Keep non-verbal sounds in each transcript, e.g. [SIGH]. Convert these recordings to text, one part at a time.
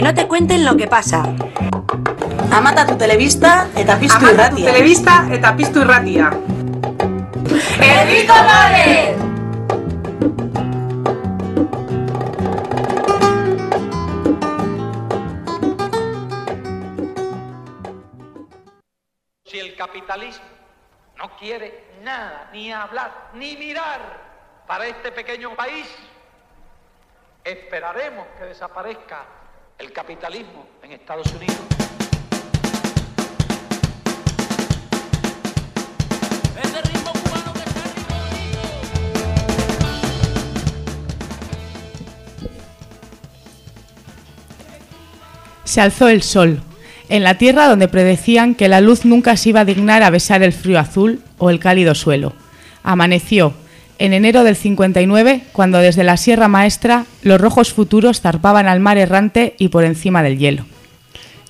Que no te cuenten lo que pasa. Amata tu televista eta piztu Amata tu irratia. telebista eta piztu irratia. ¡Herriko Lore! Si el capitalismo no quiere nada, ni hablar, ni mirar para este pequeño país, esperaremos que desaparezca el capitalismo en Estados Unidos. Se alzó el sol, en la tierra donde predecían que la luz nunca se iba a dignar a besar el frío azul o el cálido suelo. Amaneció, en enero del 59, cuando desde la Sierra Maestra los rojos futuros zarpaban al mar errante y por encima del hielo.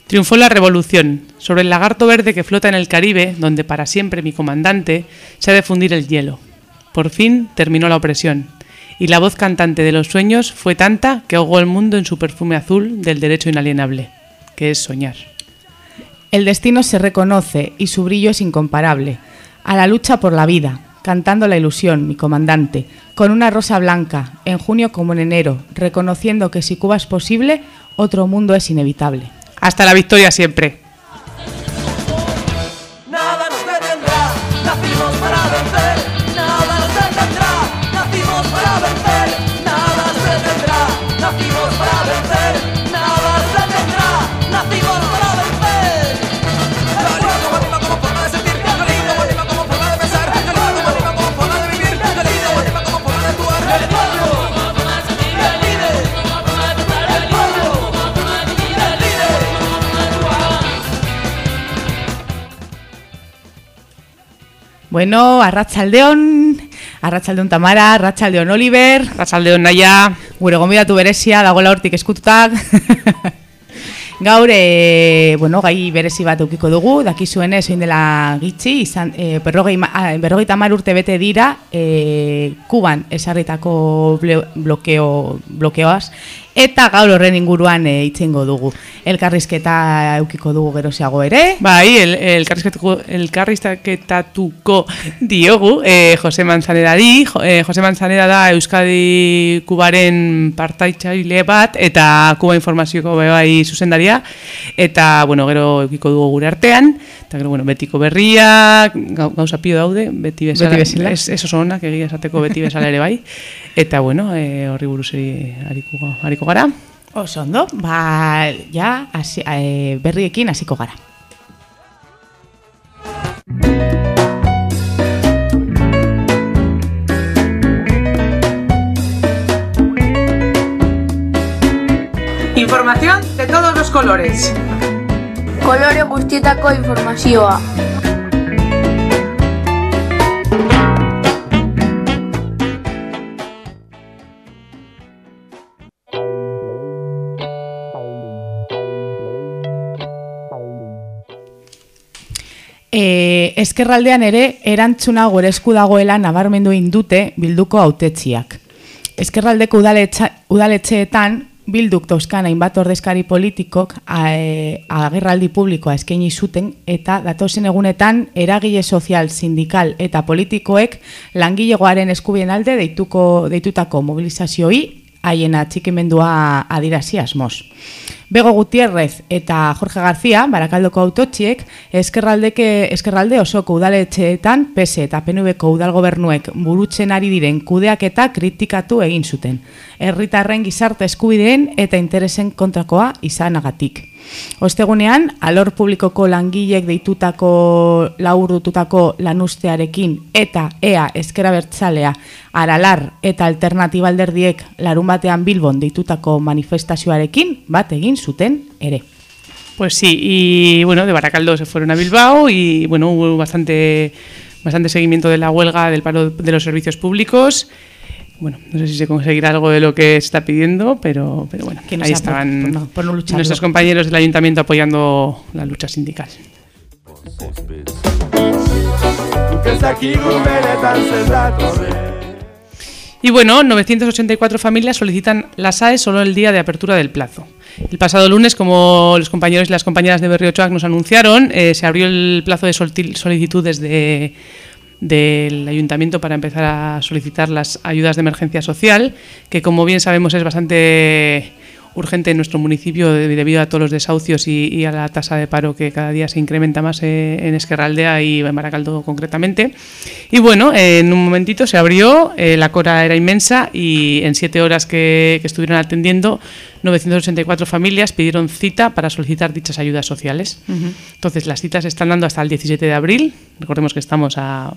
Triunfó la revolución sobre el lagarto verde que flota en el Caribe, donde para siempre mi comandante se ha de fundir el hielo. Por fin terminó la opresión, y la voz cantante de los sueños fue tanta que ahogó el mundo en su perfume azul del derecho inalienable, que es soñar. El destino se reconoce y su brillo es incomparable. A la lucha por la vida, cantando la ilusión, mi comandante, con una rosa blanca, en junio como en enero, reconociendo que si Cuba es posible, otro mundo es inevitable. Hasta la victoria siempre. Bueno, Arratsaldeon, Arratsaldeon Tamara, Arratsaldeon Oliver, Arratsaldeon Naia, gure gonbidatu berezia dagoela hortik eskututak. [LAUGHS] Gaur, e, bueno, gai berezi bat eukiko dugu, dakizuenez, oin dela gitxi, izan, e, berrogei, ah, berrogeita hamar urte bete dira, e, Kuban esarritako blokeo, blokeoaz, eta gaur horren inguruan e, itzengo dugu. Elkarrizketa eukiko dugu geroziago ere, Bai, el, elkarrizketatuko- elkarrizketatuko diogu eh, Jose Manzanedari. Jo, eh, Jose Manzaneda da Euskadi Kubaren partaitzaile bat eta Kuba informazioko be bai zuzendaria. Eta, bueno, gero eukiko dugu gure artean. Eta gero, bueno, betiko berriak, gau- gauza pio daude, beti bezala. Beti bezala. Ez, ez oso onak egia esateko beti bezala ere bai. Eta, bueno, eh, horri buruz eri- ariko, ariko gara. oso ondo, ba, ja, hasi- e, berriekin hasiko gara. Información de todos los colores. Kolore guztietako informazioa. E, eskerraldean ere erantzuna gure esku dagoela nabarmendu indute bilduko autetziak. Eskerraldeko udaletxa, udaletxeetan bilduk dauzkan hainbat ordezkari politikok e, agerraldi publikoa eskaini zuten eta datozen egunetan eragile sozial, sindikal eta politikoek langilegoaren eskubien alde deituko, deitutako mobilizazioi haien atxikimendua adirazi asmoz. Bego Gutierrez eta Jorge García, Barakaldoko autotxiek, eskerraldeke, eskerralde osoko udaletxeetan, PSE eta PNVko udalgobernuek burutzen ari diren kudeak eta kritikatu egin zuten. Herritarren gizarte eskubideen eta interesen kontrakoa izanagatik. Ostegunean, alor publikoko langilek deitutako laurdututako lanustearekin eta ea eskera bertzalea aralar eta alternatiba alderdiek larun batean Bilbon deitutako manifestazioarekin bat egin zuten ere. Pues sí, y bueno, de Baracaldo se fueron a Bilbao y bueno, hubo bastante, bastante seguimiento de la huelga del paro de los servicios públicos. Bueno, no sé si se conseguirá algo de lo que se está pidiendo, pero, pero bueno, Que no ahí por- estaban por no- por no lucharlo. nuestros compañeros del ayuntamiento apoyando la lucha sindical. Y bueno, 984 familias solicitan la SAE solo el día de apertura del plazo. El pasado lunes, como los compañeros y las compañeras de Berriochoac nos anunciaron, eh, se abrió el plazo de solti- solicitudes de- del ayuntamiento para empezar a solicitar las ayudas de emergencia social, que como bien sabemos es bastante urgente en nuestro municipio de- debido a todos los desahucios y, y a la tasa de paro que cada día se incrementa más eh, en Esquerraldea y en Baracaldo concretamente. Y bueno, eh, en un momentito se abrió, eh, la cora era inmensa y en siete horas que, que estuvieron atendiendo, 984 familias pidieron cita para solicitar dichas ayudas sociales. Entonces, las citas se están dando hasta el 17 de abril. Recordemos que estamos a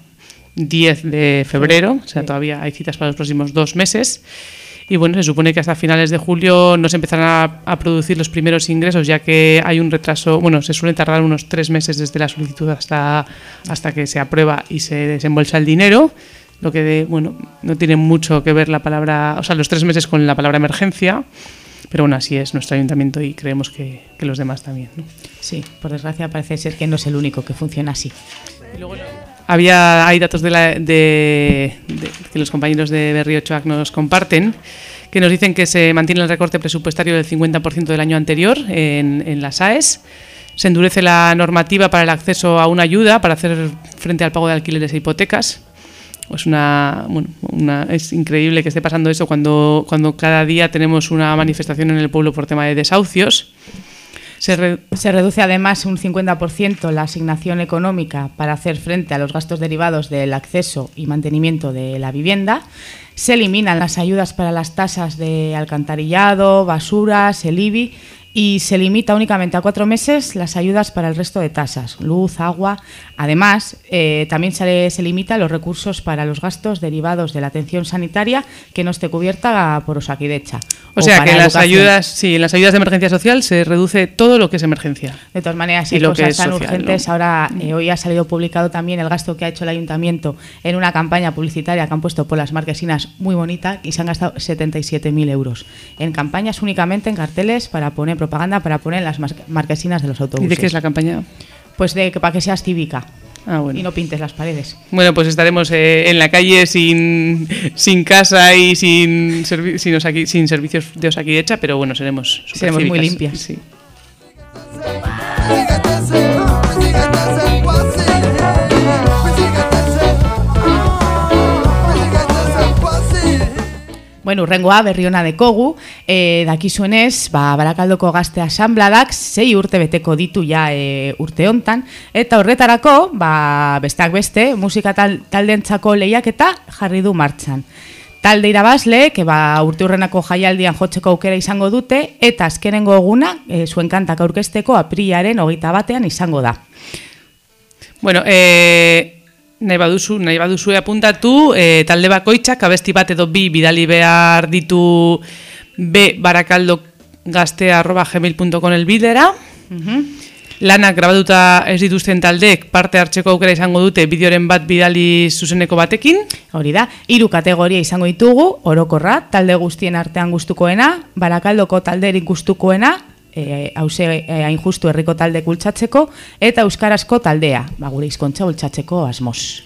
10 de febrero, o sea, todavía hay citas para los próximos dos meses. Y bueno, se supone que hasta finales de julio no se empezarán a, a producir los primeros ingresos, ya que hay un retraso, bueno, se suele tardar unos tres meses desde la solicitud hasta, hasta que se aprueba y se desembolsa el dinero. Lo que, de, bueno, no tiene mucho que ver la palabra, o sea, los tres meses con la palabra emergencia. Pero bueno, así es nuestro ayuntamiento y creemos que, que los demás también. ¿no? Sí, por desgracia parece ser que no es el único que funciona así. Había, hay datos de, la- de- de- que los compañeros de Berriochoac nos comparten que nos dicen que se mantiene el recorte presupuestario del 50% del año anterior en, en las AES. Se endurece la normativa para el acceso a una ayuda para hacer frente al pago de alquileres e hipotecas. Es, una, bueno, una- es increíble que esté pasando eso cuando, cuando cada día tenemos una manifestación en el pueblo por tema de desahucios. Se re- Se reduce además un 50% la asignación económica para hacer frente a los gastos derivados del acceso y mantenimiento de la vivienda. Se eliminan las ayudas para las tasas de alcantarillado, basuras, el IBI y se limita únicamente a cuatro meses las ayudas para el resto de tasas, luz, agua. Además, eh, también se, se limita los recursos para los gastos derivados de la atención sanitaria que no esté cubierta por Osakidecha. O sea para que las ayudas, sí, en las ayudas de emergencia social se reduce todo lo que es emergencia. De todas maneras, Y hay lo cosas que es tan social, urgentes. ¿no? Ahora, eh, hoy ha salido publicado también el gasto que ha hecho el ayuntamiento en una campaña publicitaria que han puesto por las marquesinas muy bonita y se han gastado 77.000 euros en campañas únicamente en carteles para poner propaganda, para poner en las marquesinas de los ¿Y autobuses. de qué es la campaña? Pues de que para que seas cívica Ah, bueno. y no pintes las paredes. Bueno, pues estaremos eh, en la calle sin, sin casa y sin, servi- sin, osaki- sin servicios de Osakidecha, pero bueno, seremos Seremos muy limpias. Sí. Bueno, urrengoa berriona dekogu, e, dakizuenez, ba, barakaldoko gazte asambladak sei urte beteko ditu ja e, urte hontan, eta horretarako, ba, besteak beste, musika tal, taldentzako lehiaketa jarri du martxan. Talde irabazle, que ba, urte urrenako jaialdian jotzeko aukera izango dute, eta azkenengo eguna, e, zuen kantak aurkezteko aprilaren hogeita batean izango da. Bueno, eh, nahi baduzu, nahi baduzue apuntatu, eh, talde bakoitzak abesti bat edo bi bidali behar ditu b barakaldo gmail.com elbidera. Lanak grabatuta ez dituzten taldeek parte hartzeko aukera izango dute bideoren bat bidali zuzeneko batekin. Hori da, hiru kategoria izango ditugu, orokorra, talde guztien artean gustukoena, barakaldoko talderik gustukoena, e, hause e, hain justu herriko talde kultzatzeko, eta euskarazko taldea, ba, gure hizkontza bultzatzeko asmoz.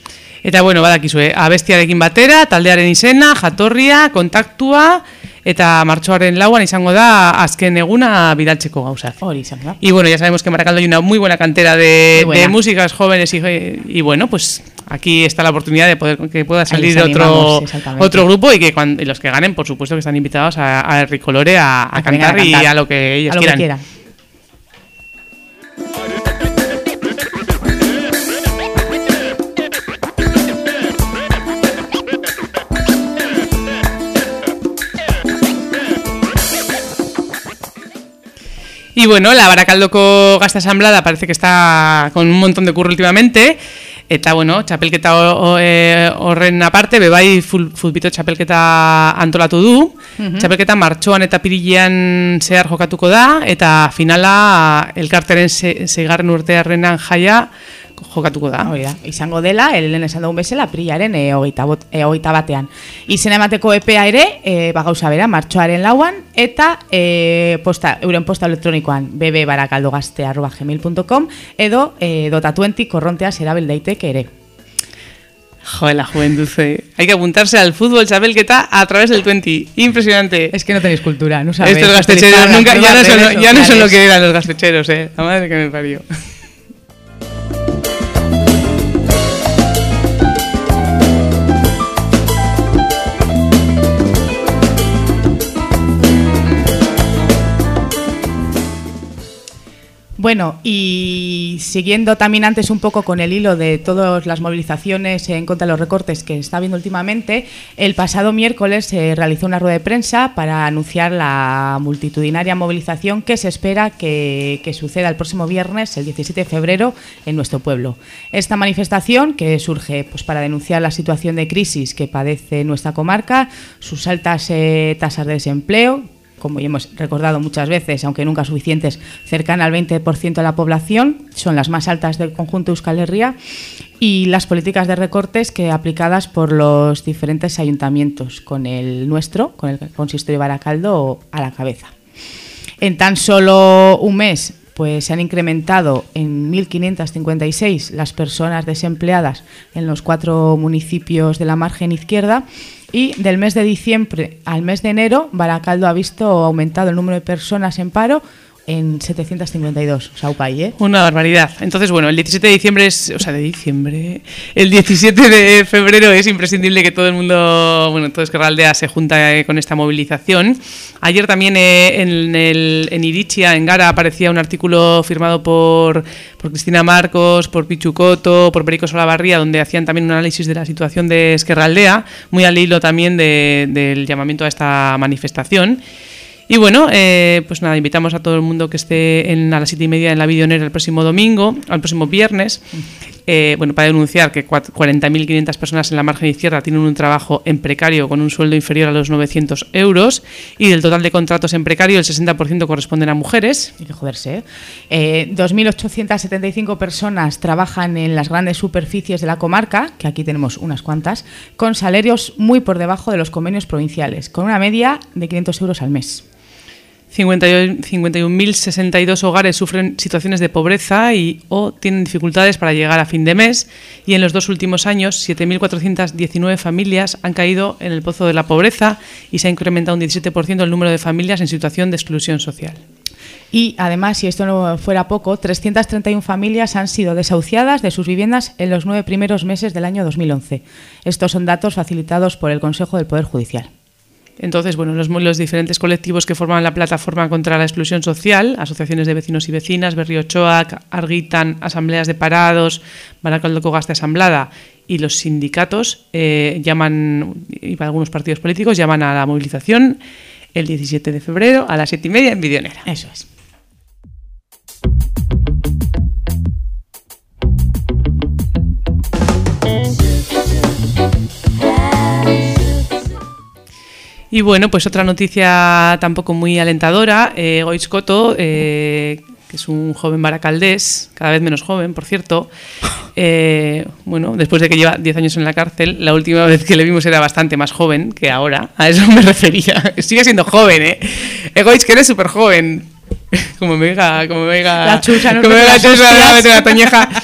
Eta bueno, badakizue, abestiarekin batera, taldearen izena, jatorria, kontaktua, eta martxoaren lauan izango da azken eguna bidaltzeko gauzak. Hori izan da. Y bueno, ya sabemos que en Baracaldo hay una muy buena cantera de, buena. de músicas jóvenes y, y bueno, pues aquí está la oportunidad de poder que pueda salir otro, otro grupo y que cuando, y los que ganen, por supuesto, que están invitados a, a Ricolore a, cantar y a lo que ellos lo quieran. que quieran. Y bueno, la Baracaldoko Gasta Asamblada parece que está con un montón de curro últimamente. Eta, bueno, txapelketa eh, horren aparte, bebai futbito txapelketa antolatu du. Txapelketa martxoan eta pirilean zehar jokatuko da, eta finala elkarteren se, seigarren urtearrenan jaia jokatuko da. Hori da, izango dela, lehen esan dugun bezala, prilaren e, hogeita, bot, e, hogeita batean. Izen emateko EPA ere, e, ba, gauza bera, martxoaren lauan, eta e, posta, euren posta elektronikoan bbbarakaldogazte.gmail.com edo e, dotatuentik korronteaz erabil daiteke ere. Joder, la juventud. eh. Hay que apuntarse al fútbol, Chabel, que está a través del 20. Impresionante. Es que no tenéis cultura, no sabéis. Estos gastecheros nunca, ya, no son, ya no son lo que eran los gastecheros, eh. La madre que me parió. Bueno, y siguiendo también antes un poco con el hilo de todas las movilizaciones en contra de los recortes que está habiendo últimamente, el pasado miércoles se realizó una rueda de prensa para anunciar la multitudinaria movilización que se espera que, suceda el próximo viernes, el 17 de febrero, en nuestro pueblo. Esta manifestación, que surge pues, para denunciar la situación de crisis que padece nuestra comarca, sus altas eh, tasas de desempleo, como ya hemos recordado muchas veces, aunque nunca suficientes, cercana al 20% de la población, son las más altas del conjunto de Euskal Herria, y las políticas de recortes que aplicadas por los diferentes ayuntamientos, con el nuestro, con el consistorio Baracaldo a la cabeza. En tan solo un mes pues se han incrementado en 1.556 las personas desempleadas en los cuatro municipios de la margen izquierda y del mes de diciembre al mes de enero Baracaldo ha visto aumentado el número de personas en paro en 752, Saupay, ¿eh? Una barbaridad. Entonces, bueno, el 17 de diciembre es, o sea, de diciembre, el 17 de febrero es imprescindible que todo el mundo, bueno, todo Esquerra Aldea se junta eh, con esta movilización. Ayer también eh, en, el, en en Gara, aparecía un artículo firmado por, por Cristina Marcos, por Pichu Coto, por Perico Solabarría, donde hacían también un análisis de la situación de Esquerra Aldea, muy al hilo también de- del llamamiento a esta manifestación. Y bueno, eh, pues nada, invitamos a todo el mundo que esté en, a las siete y media en la Videonera el próximo domingo, al próximo viernes, eh, bueno, para denunciar que cuat- 40.500 personas en la margen izquierda tienen un trabajo en precario con un sueldo inferior a los 900 euros y del total de contratos en precario el 60% corresponden a mujeres. Hay que joderse. Eh, 2.875 personas trabajan en las grandes superficies de la comarca, que aquí tenemos unas cuantas, con salarios muy por debajo de los convenios provinciales, con una media de 500 euros al mes. 51 51.062 hogares sufren situaciones de pobreza y o tienen dificultades para llegar a fin de mes y en los dos últimos años 7.419 familias han caído en el pozo de la pobreza y se ha incrementado un 17% el número de familias en situación de exclusión social. Y además, si esto no fuera poco, 331 familias han sido desahuciadas de sus viviendas en los nueve primeros meses del año 2011. Estos son datos facilitados por el Consejo del Poder Judicial. Entonces, bueno, los, los diferentes colectivos que forman la plataforma contra la exclusión social, asociaciones de vecinos y vecinas, Berriochoac, Argitan, asambleas de parados, Baracaldo Cogaste Asamblada y los sindicatos eh, llaman, y algunos partidos políticos llaman a la movilización el 17 de febrero a las 7 y media en Videonera. Eso es. Y bueno, pues otra noticia tampoco muy alentadora. Eh, Goiz Coto, eh, que es un joven baracaldés, cada vez menos joven, por cierto. [LAUGHS] eh, bueno, después de que lleva 10 años en la cárcel, la última vez que le vimos era bastante más joven que ahora. A eso me refería. [LAUGHS] Sigue siendo joven, ¿eh? Egoich, que eres súper joven. [LAUGHS] Como me diga, como me diga. La chucha, no como me te diga la chucha, toñeja. [LAUGHS]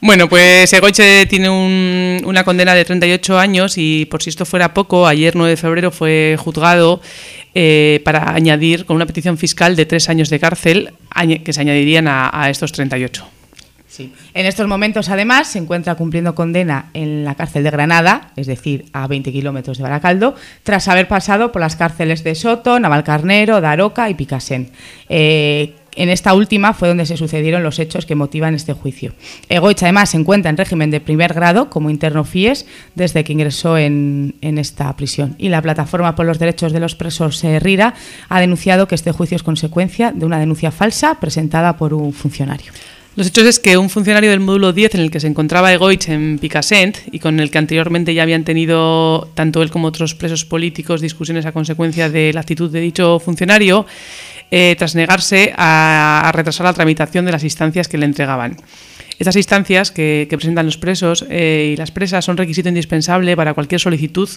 Bueno, pues Egoiche tiene un- una condena de 38 años y por si esto fuera poco, ayer 9 de febrero fue juzgado eh, para añadir con una petición fiscal de tres años de cárcel que se añadirían a, a estos 38. En estos momentos, además, se encuentra cumpliendo condena en la cárcel de Granada, es decir, a 20 kilómetros de Baracaldo, tras haber pasado por las cárceles de Soto, Navalcarnero, Daroca y Picasen. Eh, en esta última fue donde se sucedieron los hechos que motivan este juicio. Egoich, además, se encuentra en régimen de primer grado como interno FIES desde que ingresó en, en esta prisión. Y la Plataforma por los Derechos de los Presos eh, RIRA ha denunciado que este juicio es consecuencia de una denuncia falsa presentada por un funcionario. Los hechos es que un funcionario del módulo 10 en el que se encontraba Egoich en Picassent y con el que anteriormente ya habían tenido tanto él como otros presos políticos discusiones a consecuencia de la actitud de dicho funcionario, eh, tras negarse a, retrasar la tramitación de las instancias que le entregaban. Estas instancias que, presentan los presos eh, y las presas son requisito indispensable para cualquier solicitud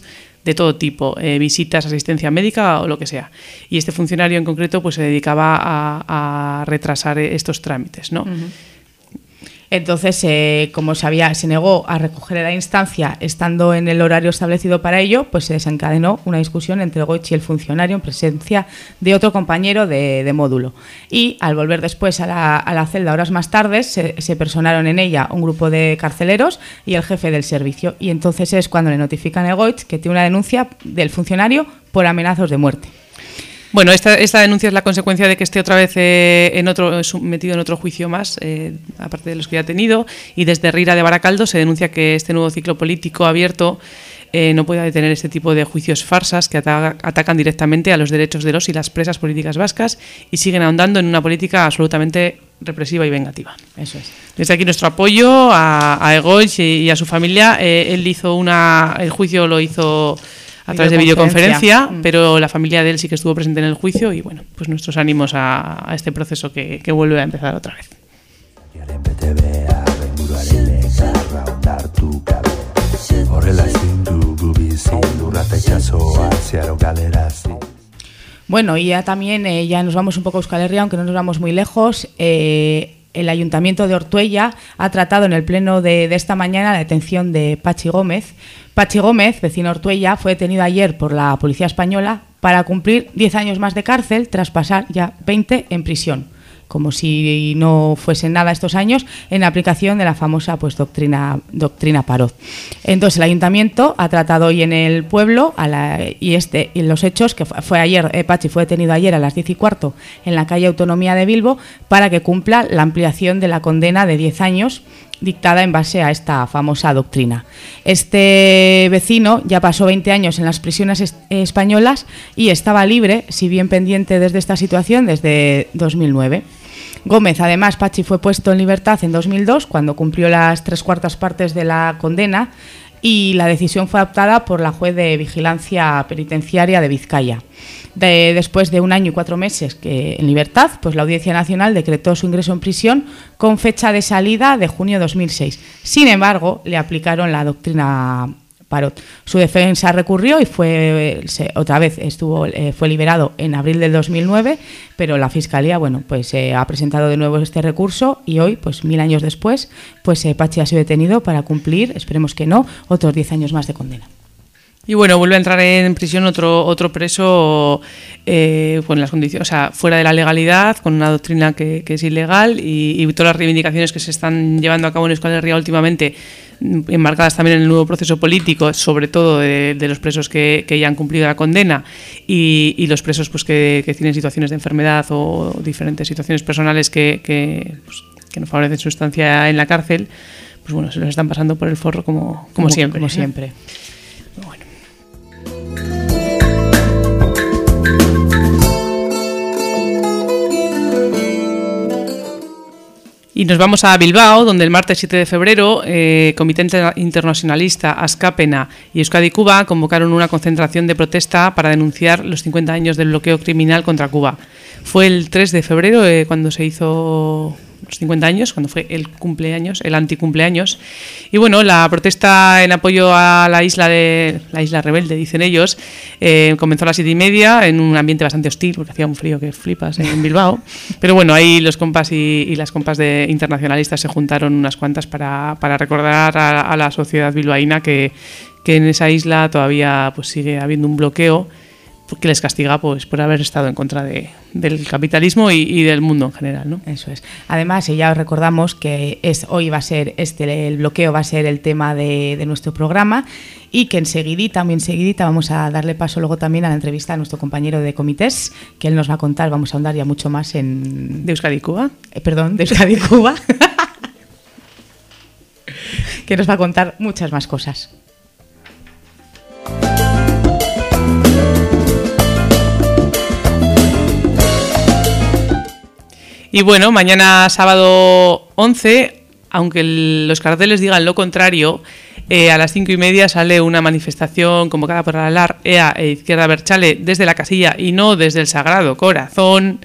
de todo tipo, eh, visitas, asistencia médica o lo que sea. Y este funcionario en concreto pues, se dedicaba a, a retrasar estos trámites. ¿no? Entonces, eh, como se, había, se negó a recoger la instancia estando en el horario establecido para ello, pues se desencadenó una discusión entre Goich y el funcionario en presencia de otro compañero de, módulo. Y al volver después a la, celda horas más tarde, se, personaron en ella un grupo de carceleros y el jefe del servicio. Y entonces es cuando le notifican a Goich que tiene una denuncia del funcionario por amenazas de muerte. Bueno, esta, esta denuncia es la consecuencia de que esté otra vez eh, en otro, metido en otro juicio más, eh, aparte de los que ya ha tenido, y desde Rira de Baracaldo se denuncia que este nuevo ciclo político abierto eh, no puede detener este tipo de juicios farsas que ata atacan directamente a los derechos de los y las presas políticas vascas y siguen ahondando en una política absolutamente represiva y vengativa. Eso es. Desde aquí nuestro apoyo a, a Egoich y, y a su familia. Eh, él hizo una, el juicio lo hizo a través de Videoconferencia. Mm. pero la familia de él sí que estuvo presente en el juicio y bueno, pues nuestros ánimos a, a este proceso que, que vuelve a empezar otra vez. Bueno, y ya también eh, ya nos vamos un poco a Euskal Herria, aunque no nos vamos muy lejos. eh, el Ayuntamiento de Ortuella ha tratado en el pleno de, de esta mañana la detención de Pachi Gómez. Pachi Gómez, vecino Ortuella, fue detenido ayer por la Policía Española para cumplir 10 años más de cárcel tras pasar ya 20 en prisión. Como si no fuesen nada estos años, en aplicación de la famosa pues, doctrina, doctrina Parot. Entonces, el ayuntamiento ha tratado hoy en el pueblo y, este, y los hechos, que fue, fue ayer, eh, Pachi fue detenido ayer a las 10 y cuarto en la calle Autonomía de Bilbo para que cumpla la ampliación de la condena de 10 años dictada en base a esta famosa doctrina. Este vecino ya pasó 20 años en las prisiones es- españolas y estaba libre, si bien pendiente desde esta situación, desde 2009. Gómez, además, Pachi fue puesto en libertad en 2002 cuando cumplió las tres cuartas partes de la condena y la decisión fue adoptada por la juez de vigilancia penitenciaria de Vizcaya. De- después de un año y cuatro meses que, en libertad, pues la Audiencia Nacional decretó su ingreso en prisión con fecha de salida de junio de 2006. Sin embargo, le aplicaron la doctrina Parot. Su defensa recurrió y fue se- otra vez estuvo eh, fue liberado en abril del 2009, pero la fiscalía bueno pues eh, ha presentado de nuevo este recurso y hoy pues mil años después pues eh, Pachi ha sido detenido para cumplir esperemos que no otros 10 años más de condena. Y bueno, vuelve a entrar en prisión otro, otro preso eh, con las condiciones, o sea, fuera de la legalidad, con una doctrina que, que es ilegal y, y todas las reivindicaciones que se están llevando a cabo en Euskal Herria últimamente, mm, enmarcadas también en el nuevo proceso político, sobre todo de, de los presos que, que ya han cumplido la condena y, y los presos pues, que, que tienen situaciones de enfermedad o diferentes situaciones personales que, pues, que no favorecen su estancia en la cárcel, pues bueno, se los están pasando por el forro como, como, siempre. Como ¿eh? siempre. Y nos vamos a Bilbao, donde el martes 7 de febrero, eh, Comité Inter- Internacionalista, Ascapena y Euskadi Cuba convocaron una concentración de protesta para denunciar los 50 años del bloqueo criminal contra Cuba. Fue el 3 de febrero eh, cuando se hizo los 50 años, cuando fue el cumpleaños, el anticumpleaños. Y bueno, la protesta en apoyo a la isla de la isla rebelde, dicen ellos, eh, comenzó a las siete y media en un ambiente bastante hostil, porque hacía un frío que flipas en Bilbao. [LAUGHS] Pero bueno, ahí los compas y, y las compas de internacionalistas se juntaron unas cuantas para, para recordar a, a la sociedad bilbaína que, que en esa isla todavía pues sigue habiendo un bloqueo que les castiga pues por haber estado en contra de, del capitalismo y, y del mundo en general, ¿no? Eso es. Además, ya os recordamos que es, hoy va a ser este el bloqueo va a ser el tema de, de nuestro programa y que enseguidita, muy enseguidita, vamos a darle paso luego también a la entrevista a nuestro compañero de comités, que él nos va a contar, vamos a ahondar ya mucho más en... De Euskadi Cuba. Eh, perdón, de Euskadi Cuba. [LAUGHS] que nos va a contar muchas más cosas. Y bueno, mañana sábado 11, aunque los carteles digan lo contrario, eh, a las cinco y media sale una manifestación convocada por Alar, EA e Izquierda Berchale desde la casilla y no desde el Sagrado Corazón.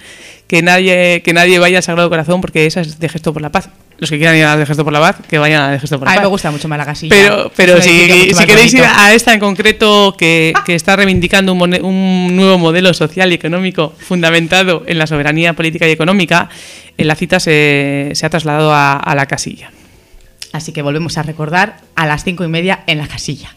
Que nadie, que nadie vaya al Sagrado Corazón porque esa es de gesto por la paz. Los que quieran ir a de gesto por la paz, que vayan a de gesto por la A mí paz. me gusta mucho más la casilla. Pero, pero si, si queréis ir a esta en concreto, que, que está reivindicando un, un nuevo modelo social y económico fundamentado en la soberanía política y económica, en la cita se, se ha trasladado a, a la casilla. Así que volvemos a recordar a las cinco y media en la casilla.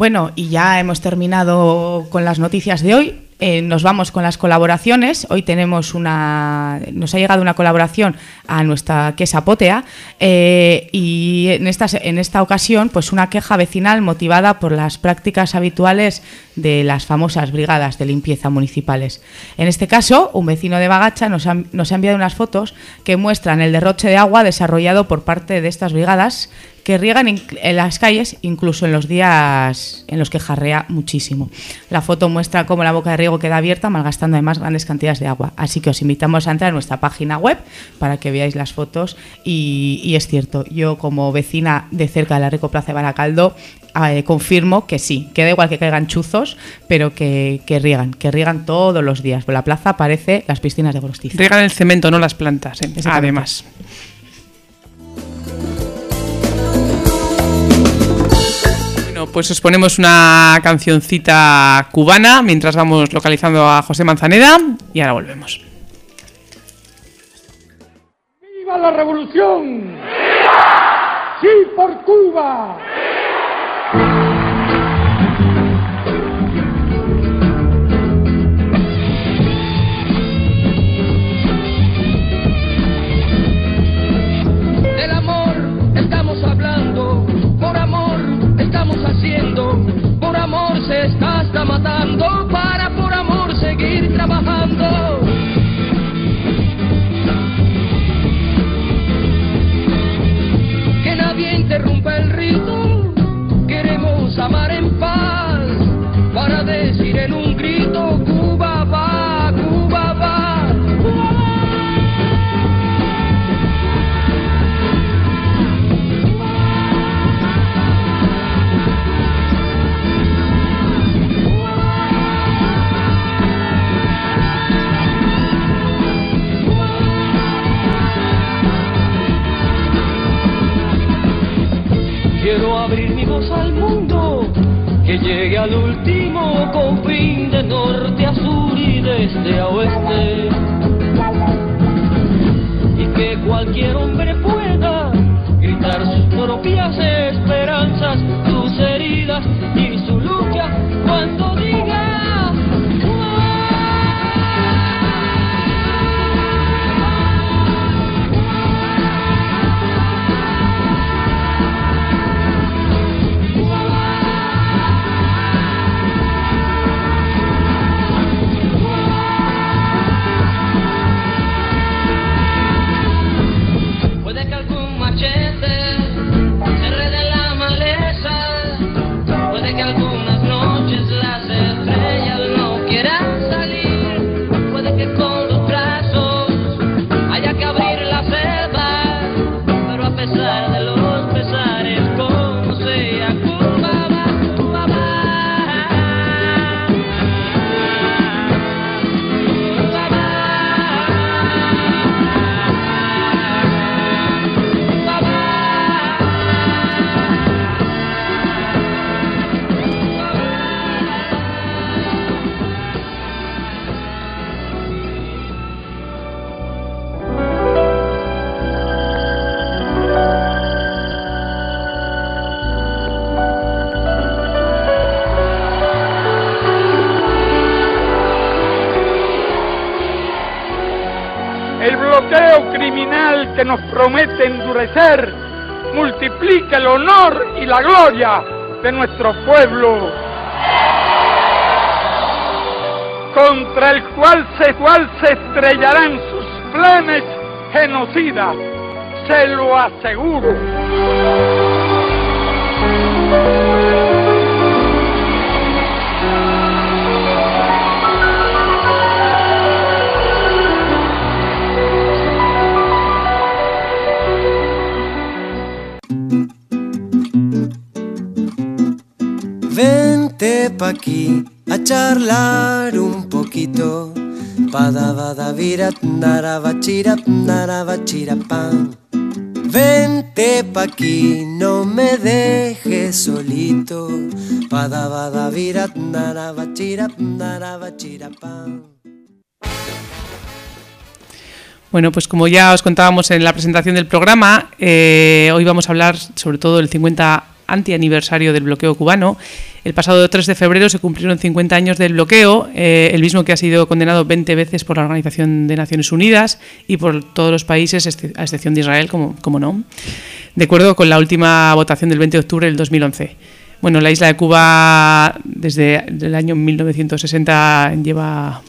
Bueno, y ya hemos terminado con las noticias de hoy. Eh, nos vamos con las colaboraciones. Hoy tenemos una. Nos ha llegado una colaboración a nuestra quesa Potea eh, y en esta, en esta ocasión, pues una queja vecinal motivada por las prácticas habituales de las famosas brigadas de limpieza municipales. En este caso, un vecino de Bagacha nos ha, nos ha enviado unas fotos que muestran el derroche de agua desarrollado por parte de estas brigadas que riegan en, en las calles incluso en los días en los que jarrea muchísimo. La foto muestra cómo la boca de riego queda abierta, malgastando además grandes cantidades de agua. Así que os invitamos a entrar a nuestra página web para que veáis las fotos. Y, y es cierto, yo como vecina de cerca de la Rico Plaza de Baracaldo, eh, confirmo que sí, que da igual que caigan chuzos, pero que, que riegan, que riegan todos los días. La plaza parece las piscinas de Gorostiza. Riegan el cemento, no las plantas, ¿eh? además. Pues os ponemos una cancioncita cubana mientras vamos localizando a José Manzaneda y ahora volvemos. ¡Viva la revolución! ¡Sí por Cuba! Endurecer multiplica el honor y la gloria de nuestro pueblo, contra el cual se, cual se estrellarán sus planes genocidas, se lo aseguro. Vente pa' aquí a charlar un poquito. Pada bada virat narava chirap narava chirapam. Vente pa' aquí, no me dejes solito. Padabadavirat, narabachirap, narabachirapam. Bueno, pues como ya os contábamos en la presentación del programa, eh, hoy vamos a hablar sobre todo del 50 antianiversario del bloqueo cubano. El pasado 3 de febrero se cumplieron 50 años del bloqueo, eh, el mismo que ha sido condenado 20 veces por la Organización de Naciones Unidas y por todos los países, a excepción de Israel, como, como no, de acuerdo con la última votación del 20 de octubre del 2011. Bueno, la isla de Cuba desde el año 1960 lleva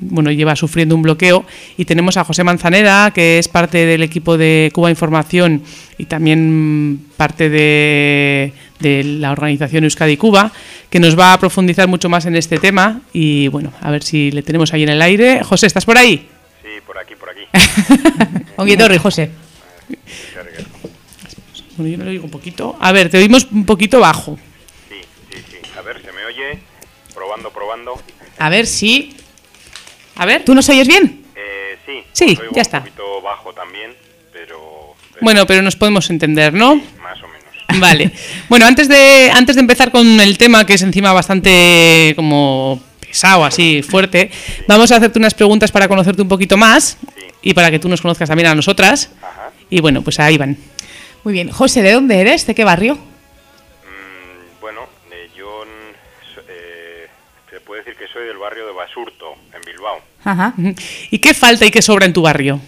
bueno, lleva sufriendo un bloqueo y tenemos a José Manzanera, que es parte del equipo de Cuba Información y también mm, parte de, de la organización Euskadi Cuba, que nos va a profundizar mucho más en este tema y bueno, a ver si le tenemos ahí en el aire. José, ¿estás por ahí? Sí, por aquí, por aquí. [LAUGHS] Ongi etorri, José. Bueno, yo no lo oigo un poquito. A ver, te oímos un poquito bajo. Sí, sí, sí. A ver, ¿se me oye? Probando, probando. A ver si... A ver. ¿Tú nos oyes bien? Eh, sí. Sí, oigo ya está. Un poquito bajo también, pero Bueno, pero nos podemos entender, ¿no? más o menos. Vale. [LAUGHS] Bueno, antes de, antes de empezar con el tema, que es encima bastante como pesado, así, fuerte, vamos a hacerte unas preguntas para conocerte un poquito más y para que tú nos conozcas también a nosotras. Y bueno, pues ahí van. Muy bien. José, ¿de dónde eres? ¿De qué barrio? Decir que soy del barrio de Basurto, en Bilbao. Ajá. ¿Y qué falta y qué sobra en tu barrio?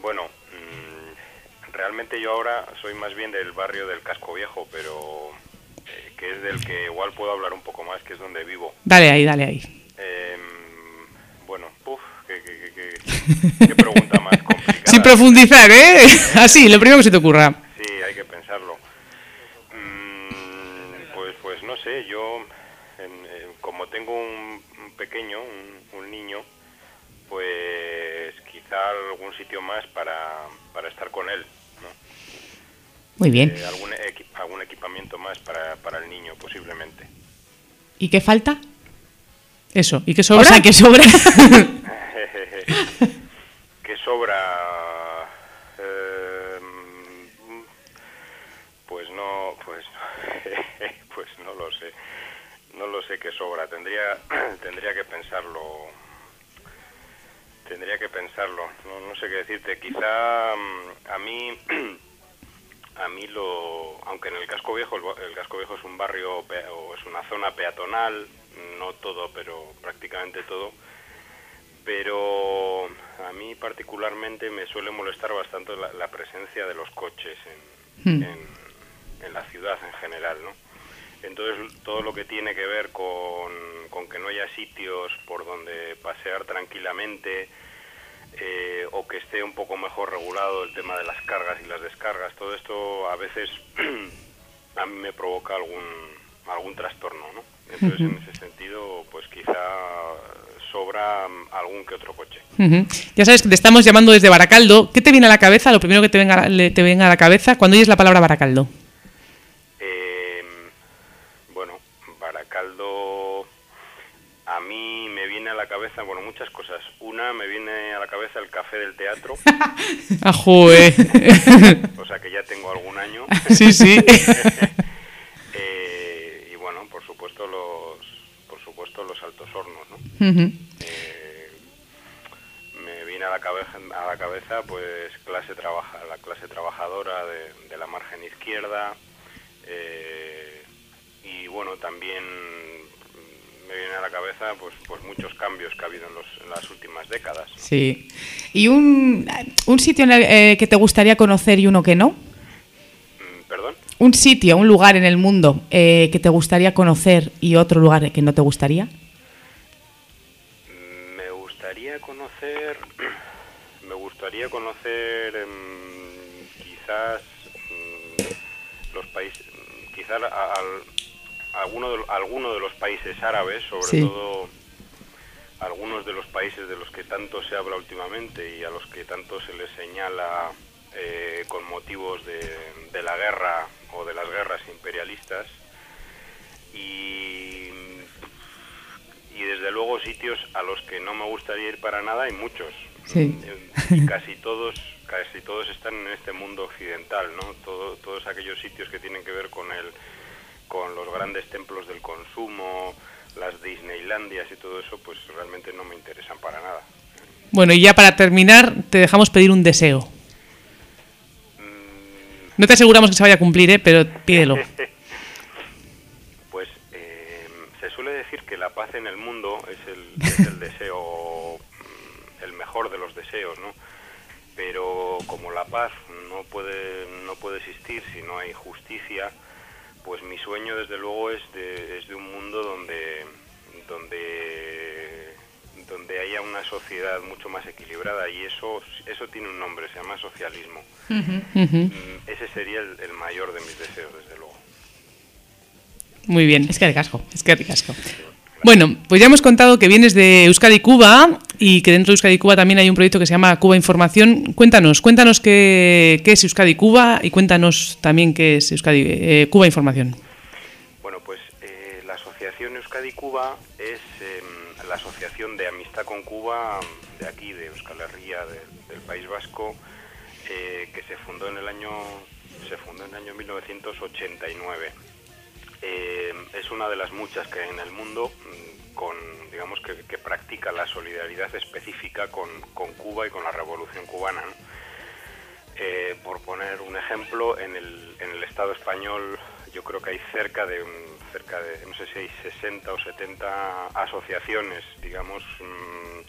Bueno, mm, realmente yo ahora soy más bien del barrio del Casco Viejo, pero eh, que es del que igual puedo hablar un poco más, que es donde vivo. Dale ahí, dale ahí. Em, bueno, qué- qué- qué- qué pregunta más [LAUGHS] complicada. Sin profundizar, ¿eh? [LAUGHS] Así, lo primero que se te ocurra. Sí, hay que pensarlo. Mm, pues, pues no sé, yo, en- eh, como tengo un, un pequeño, un, un niño, pues quizá algún sitio más para, para estar con él, ¿no? Muy bien. Eh, algún, equi- algún equipamiento más para, para el niño, posiblemente. ¿Y qué falta? Eso. ¿Y qué sobra? O sea, [LAUGHS] ¿qué sobra? [LAUGHS] ¿Qué sobra? Eh, mm, pues no, pues, [LAUGHS] pues no lo sé. No lo sé qué sobra. Tendría, [CLEARS THROAT] tendría que pensarlo. Tendría que pensarlo. No, no sé qué decirte. Quizá mm, a mí, [CLEARS THROAT] a mí lo, aunque en el casco viejo, el, casco viejo es un barrio o es una zona peatonal, no todo, pero prácticamente todo pero a mí particularmente me suele molestar bastante la, la presencia de los coches en, Hmm. en, en la ciudad en general, ¿no? Entonces todo lo que tiene que ver con, con que no haya sitios por donde pasear tranquilamente eh, o que esté un poco mejor regulado el tema de las cargas y las descargas, todo esto a veces [CLEARS THROAT] a mí me provoca algún algún trastorno, ¿no? Entonces en ese sentido pues quizá sobra mm, algún que otro coche. Ya sabes que te estamos llamando desde Baracaldo. ¿Qué te viene a la cabeza? Lo primero que te venga, te venga a la cabeza cuando oyes la palabra Baracaldo. Eh, bueno, Baracaldo a mí me viene a la cabeza, bueno, muchas cosas. Una, me viene a la cabeza el café del teatro, [LAUGHS] Ajo, eh. [LAUGHS] o sea que ya tengo algún año. [LAUGHS] Sí, sí. Eh, y bueno, por supuesto los, por supuesto los altos hornos, ¿no? Ujú. me viene a la cabeza a la cabeza pues clase trabaja la clase trabajadora de, de la margen izquierda eh, y bueno también me viene a la cabeza pues pues muchos cambios que ha habido en, los, en las últimas décadas Sí. ¿Y un, un sitio en el, eh, que te gustaría conocer y uno que no? Mm, perdón Un sitio, un lugar en el mundo eh, que te gustaría conocer y otro lugar que no te gustaría. me gustaría conocer [CLEARS THROAT] me gustaría conocer em, quizás mm, los países quizás al- alguno de, alguno de los países árabes sobre Sí. todo algunos de los países de los que tanto se habla últimamente y a los que tanto se les señala eh, con motivos de, de la guerra o de las guerras imperialistas y y desde luego sitios a los que no me gustaría ir para nada hay muchos Sí. y casi todos casi todos están en este mundo occidental, ¿no? Todo- todos aquellos sitios que tienen que ver con el con los grandes templos del consumo, las Disneylandias y todo eso, pues realmente no me interesan para nada. Bueno, y ya para terminar, te dejamos pedir un deseo. No te aseguramos que se vaya a cumplir, ¿eh? pero pídelo. [LAUGHS] Pues eh, se suele decir que la paz en el mundo es el, es el [LAUGHS] deseo, mm, el mejor de los deseos, ¿no? Pero como la paz no puede, no puede existir si no hay justicia, pues mi sueño desde luego es de, es de un mundo donde, donde, donde haya una sociedad mucho más equilibrada y eso, eso tiene un nombre, se llama socialismo. Mm, Ese sería el, el mayor de mis deseos, desde luego. Muy bien. Es que de casco, es que de casco. Bueno, pues ya hemos contado que vienes de Euskadi Cuba y que dentro de Euskadi Cuba también hay un proyecto que se llama Cuba Información. Cuéntanos, cuéntanos qué, es Euskadi Cuba y cuéntanos también qué es Euskadi eh, Cuba Información. Bueno, pues eh, la Asociación Euskadi Cuba es em, la asociación de amistad con Cuba de aquí, de Euskal Herria, de- del País Vasco, eh, que se fundó en el año se fundó en el año 1989. Eh, es una de las muchas que hay en el mundo mm, con digamos que, que practica la solidaridad específica con, con Cuba y con la Revolución cubana. Eh, por poner un ejemplo, en el, en el Estado español yo creo que hay cerca de cerca de no sé si hay 60 o 70 asociaciones, digamos, mm,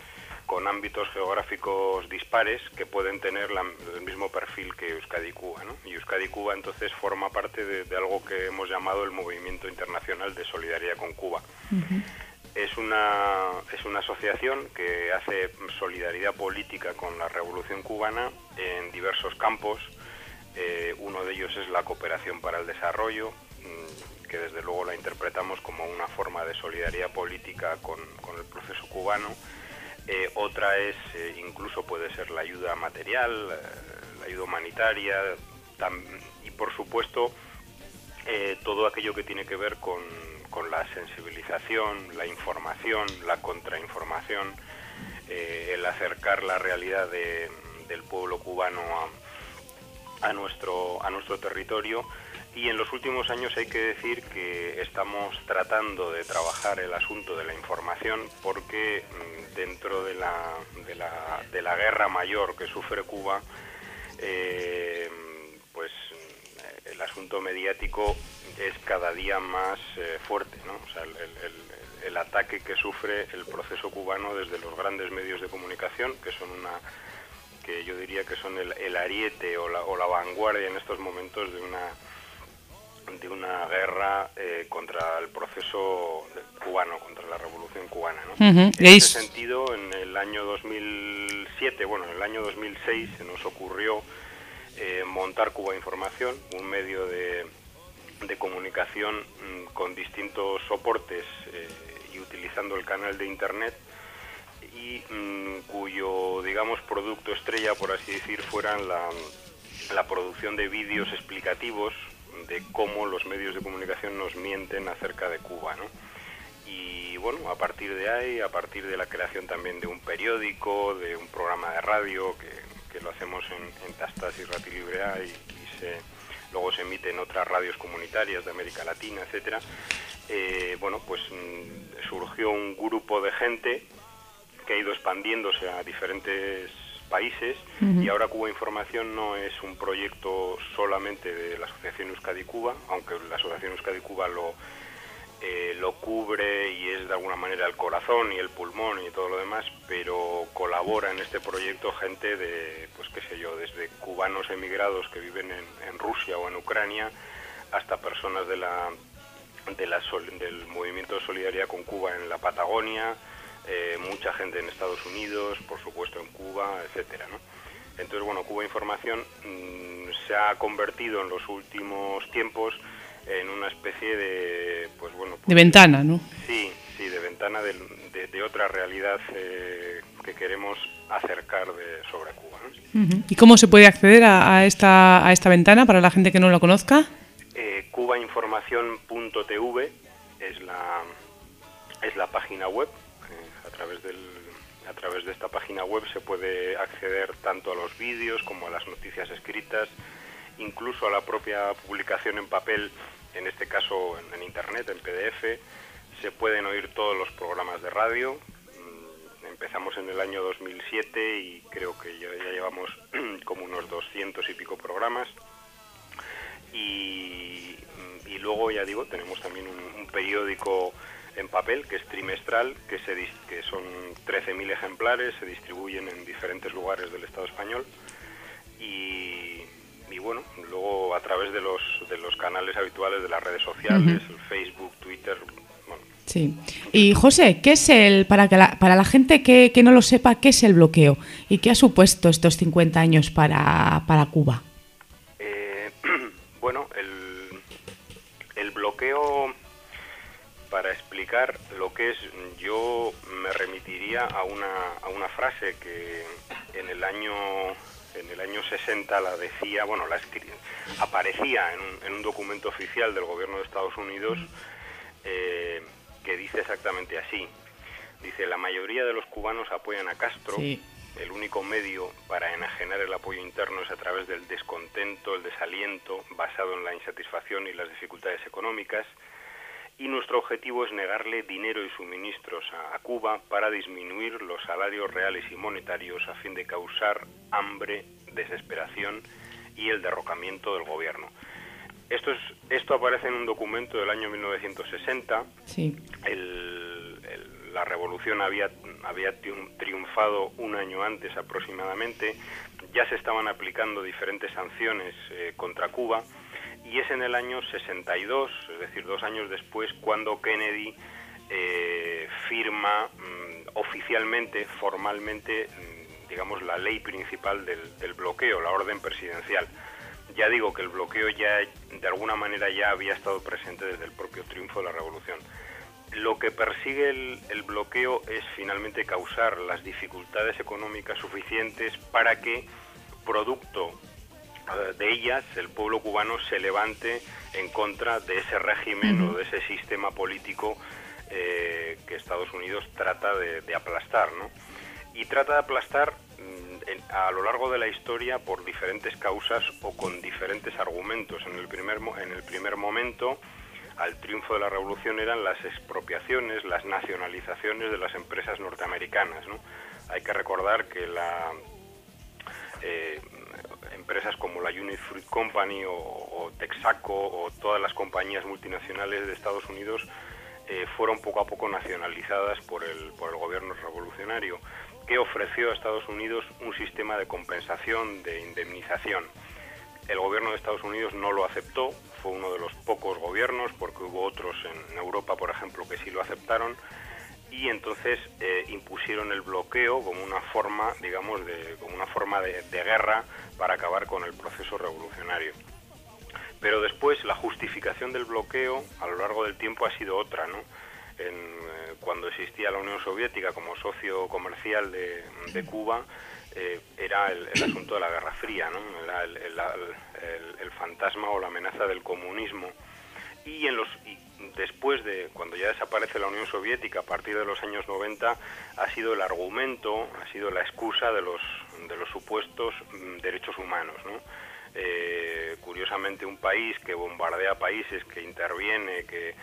con ámbitos geográficos dispares que pueden tener la- el mismo perfil que Euskadi Cuba. ¿no? Y Euskadi Cuba entonces forma parte de, de algo que hemos llamado el Movimiento Internacional de Solidaridad con Cuba. Es una, es una asociación que hace solidaridad política con la Revolución Cubana en diversos campos. Eh, uno de ellos es la cooperación para el desarrollo, mm, que desde luego la interpretamos como una forma de solidaridad política con, con el proceso cubano. Eh, otra es, eh, incluso puede ser la ayuda material, eh, la ayuda humanitaria y por supuesto todo aquello que tiene que ver con, la sensibilización, la información, la contrainformación, el acercar la realidad de- del pueblo cubano a nuestro territorio. Y en los últimos años hay que decir que estamos tratando de trabajar el asunto de la información porque mm, dentro de la, de la, de la guerra mayor que sufre Cuba, eh, pues eh, el asunto mediático es cada día más eh, fuerte, ¿no? El- el ataque que sufre el proceso cubano desde los grandes medios de comunicación, que son una que yo diría que son el, el ariete o la, o la vanguardia en estos momentos de una de una guerra eh, contra el proceso cubano, contra la revolución cubana. ¿no? En ese es- sentido, en el año 2007, bueno, en el año 2006 se nos ocurrió eh, montar Cuba Información, un medio de, de comunicación mm, con distintos soportes eh, y utilizando el canal de Internet y mm, cuyo, digamos, producto estrella, por así decir, fueran la, la producción de vídeos explicativos de cómo los medios de comunicación nos mienten acerca de Cuba, ¿no? Y bueno, a partir de ahí, a partir de la creación también de un periódico, de un programa de radio, que, que lo hacemos en, Tastas y Rati Libre y se, luego se emite en otras radios comunitarias de América Latina, etcétera. eh, bueno, pues mm, surgió un grupo de gente que ha ido expandiéndose a diferentes países y ahora Cuba Información no es un proyecto solamente de la Asociación Euskadi Cuba, aunque la Asociación Euskadi Cuba lo, eh, lo cubre y es de alguna manera el corazón y el pulmón y todo lo demás, pero colabora en este proyecto gente de, pues qué sé yo, desde cubanos emigrados que viven en, en Rusia o en Ucrania hasta personas de la, de la sol- del movimiento de solidaridad con Cuba en la Patagonia, eh, mucha gente en Estados Unidos, por supuesto en Cuba, etcétera, ¿no? Entonces, bueno, Cuba Información mm, se ha convertido en los últimos tiempos en una especie de, pues bueno, De ventana, ¿no? sí, sí, de ventana de, de otra realidad eh, que queremos acercar de, sobre Cuba. ¿no? ¿Y cómo se puede acceder a, a esta, a esta ventana para la gente que no lo conozca? Eh, cubainformación.tv es la, es la página web A través de esta página web se puede acceder tanto a los vídeos como a las noticias escritas, incluso a la propia publicación en papel, en este caso en, Internet, en PDF. Se pueden oír todos los programas de radio. Mm, Empezamos en el año 2007 y creo que ya, llevamos [CLEARS THROAT] como unos 200 y pico programas. Y, luego, ya digo, tenemos también un periódico en papel que es trimestral, que, se, que son 13.000 ejemplares, se distribuyen en diferentes lugares del Estado español. Y, y bueno, luego a través de los, de los canales habituales de las redes sociales, Facebook, Twitter, bueno, Sí. Y José, ¿qué es el, para, que la, para la gente que, que no lo sepa, qué es el bloqueo? ¿Y qué ha supuesto estos 50 años para, para Cuba? Eh, [CLEARS THROAT] bueno, el, el bloqueo, explicar lo que es, yo me remitiría a una, a una frase que en el año en el año 60 la decía, bueno, la aparecía en un, en un documento oficial del gobierno de Estados Unidos eh, que dice exactamente así. Dice, la mayoría de los cubanos apoyan a Castro, Sí. el único medio para enajenar el apoyo interno es a través del descontento, el desaliento, basado en la insatisfacción y las dificultades económicas. Y nuestro objetivo es negarle dinero y suministros a, a Cuba para disminuir los salarios reales y monetarios a fin de causar hambre, desesperación y el derrocamiento del gobierno. Esto, es, esto aparece en un documento del año 1960 Sí. el- el- la revolución había, había triun- triunfado un año antes aproximadamente, ya se estaban aplicando diferentes sanciones eh, contra Cuba y es en el año 62, es decir, dos años después, cuando Kennedy eh, firma mm, oficialmente, formalmente, mm, digamos, la ley principal del, bloqueo, la orden presidencial. Ya digo que el bloqueo ya, de alguna manera, ya había estado presente desde el propio triunfo de la revolución. Lo que persigue el, bloqueo es finalmente causar las dificultades económicas suficientes para que, producto de ellas, el pueblo cubano se levante en contra de ese régimen o de ese sistema político eh, que Estados Unidos trata de, de aplastar, ¿no? Y trata de aplastar mm, a lo largo de la historia por diferentes causas o con diferentes argumentos. En el primer, en el primer momento, al triunfo de la revolución eran las expropiaciones, las nacionalizaciones de las empresas norteamericanas. ¿no? Hay que recordar que la, eh, empresas como la Unit Fruit Company o, o Texaco o todas las compañías multinacionales de Estados Unidos eh, fueron poco a poco nacionalizadas por el, por el gobierno revolucionario, que ofreció a Estados Unidos un sistema de compensación, de indemnización. El gobierno de Estados Unidos no lo aceptó, fue uno de los pocos gobiernos, porque hubo otros en Europa, por ejemplo, que sí lo aceptaron, y entonces eh, impusieron el bloqueo como una forma, digamos, de, como una forma de, de guerra para acabar con el proceso revolucionario. Pero después la justificación del bloqueo a lo largo del tiempo ha sido otra, ¿no? En, eh, cuando existía la Unión Soviética como socio comercial de, de Cuba, eh, era el, asunto de la Guerra Fría, ¿no? Era el- el fantasma o la amenaza del comunismo. Y, en los, y después de, cuando ya desaparece la Unión Soviética, a partir de los años 90, ha sido el argumento, ha sido la excusa de los, de los supuestos mm, derechos humanos, ¿no? Eh, curiosamente un país que bombardea países, que interviene, que,